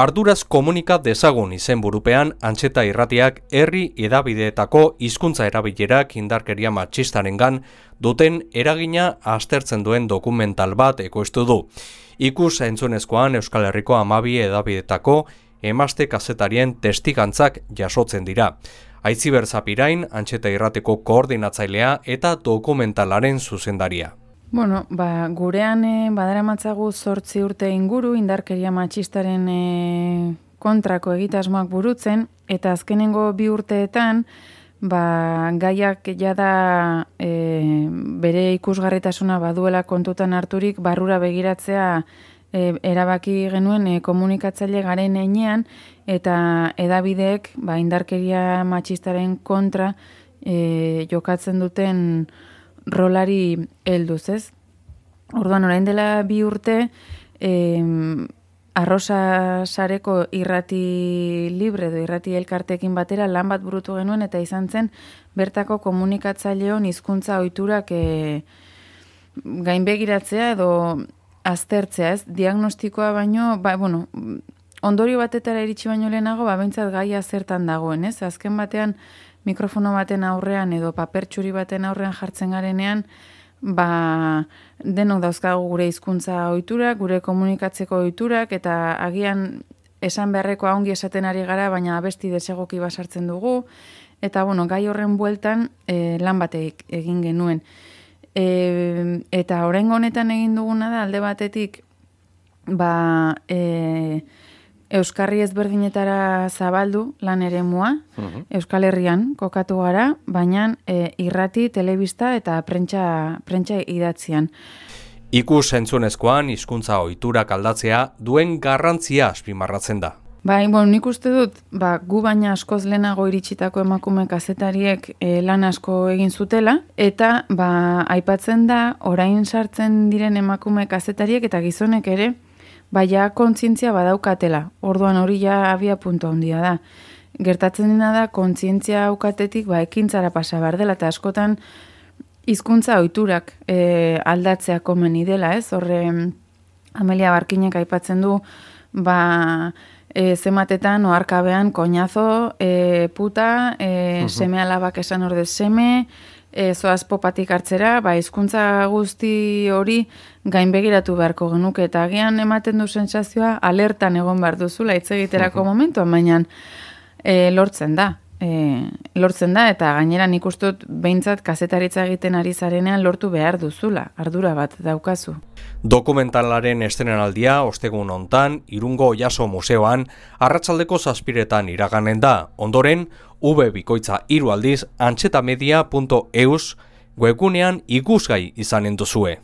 Arduraz komunika dezagun izen burupean antxeta irratiak herri edabideetako hizkuntza erabilerak indarkeria matxistarengan duten eragina aztertzen duen dokumental bat ekoiztu du. Ikus entzunezkoan Euskal Herriko amabi edabideetako emazte kazetarien testigantzak jasotzen dira. Aitziber Zapirain, antxeta irrateko koordinatzailea eta dokumentalaren zuzendaria. Bueno, ba, gurean e, badara matzagu zortzi urte inguru indarkeria matxistaren e, kontrako egitasmoak burutzen, eta azkenengo bi urteetan, ba, gaiak jada e, bere ikusgarritasuna baduela kontutan harturik barrura begiratzea e, erabaki genuen e, komunikatzaile garen einean, eta edabideek ba, indarkeria matxistaren kontra e, jokatzen duten rolari helduz, ez? Orduan, orain dela bi urte, eh, arrosa sareko irrati libre edo irrati elkartekin batera lan bat burutu genuen eta izan zen bertako komunikatzaileon hizkuntza ohiturak e, gainbegiratzea edo aztertzea, ez? Diagnostikoa baino, ba, bueno, ondorio batetara iritsi baino lehenago, ba, bentsat gaia zertan dagoen, ez? Azken batean, mikrofono baten aurrean edo paper txuri baten aurrean jartzen garenean, ba, denok dauzkagu gure hizkuntza ohiturak, gure komunikatzeko ohiturak eta agian esan beharreko ongi esaten ari gara, baina abesti desegoki basartzen dugu, eta bueno, gai horren bueltan e, lan bateik egin genuen. E, eta horrengo honetan egin duguna da, alde batetik, ba, e, Euskarri ezberdinetara zabaldu lan ere mua, mhm. Euskal Herrian kokatu gara, baina e, irrati, telebista eta prentsa, prentsa idatzian. Ikus entzunezkoan hizkuntza ohiturak aldatzea duen garrantzia azpimarratzen da. Bai, bon, nik uste dut, ba, gu baina askoz lehenago iritsitako emakume kazetariek e, lan asko egin zutela, eta ba, aipatzen da, orain sartzen diren emakume kazetariek eta gizonek ere, baina kontzientzia badaukatela, orduan hori ja abia puntu handia da. Gertatzen dena da, kontzientzia aukatetik ba, ekintzara pasa behar dela, eta askotan hizkuntza ohiturak e, aldatzea komeni dela, ez? Horre, Amelia Barkinek aipatzen du, ba, e, zematetan, oarkabean, koñazo, e, puta, e, seme alabak esan orde seme, e, zoaz popatik hartzera, ba, izkuntza guzti hori gainbegiratu beharko genuke, eta agian ematen du sensazioa alertan egon behar duzula, hitz egiterako momentuan, baina e, lortzen da. E, lortzen da, eta gainera nik ustut behintzat kazetaritza egiten ari zarenean lortu behar duzula, ardura bat daukazu. Dokumentalaren estenenaldia, ostegun hontan, irungo jaso museoan, arratsaldeko zazpiretan iraganen da, ondoren, ube bikoitza iru aldiz, antxetamedia.eus, webgunean ikusgai izanen duzue.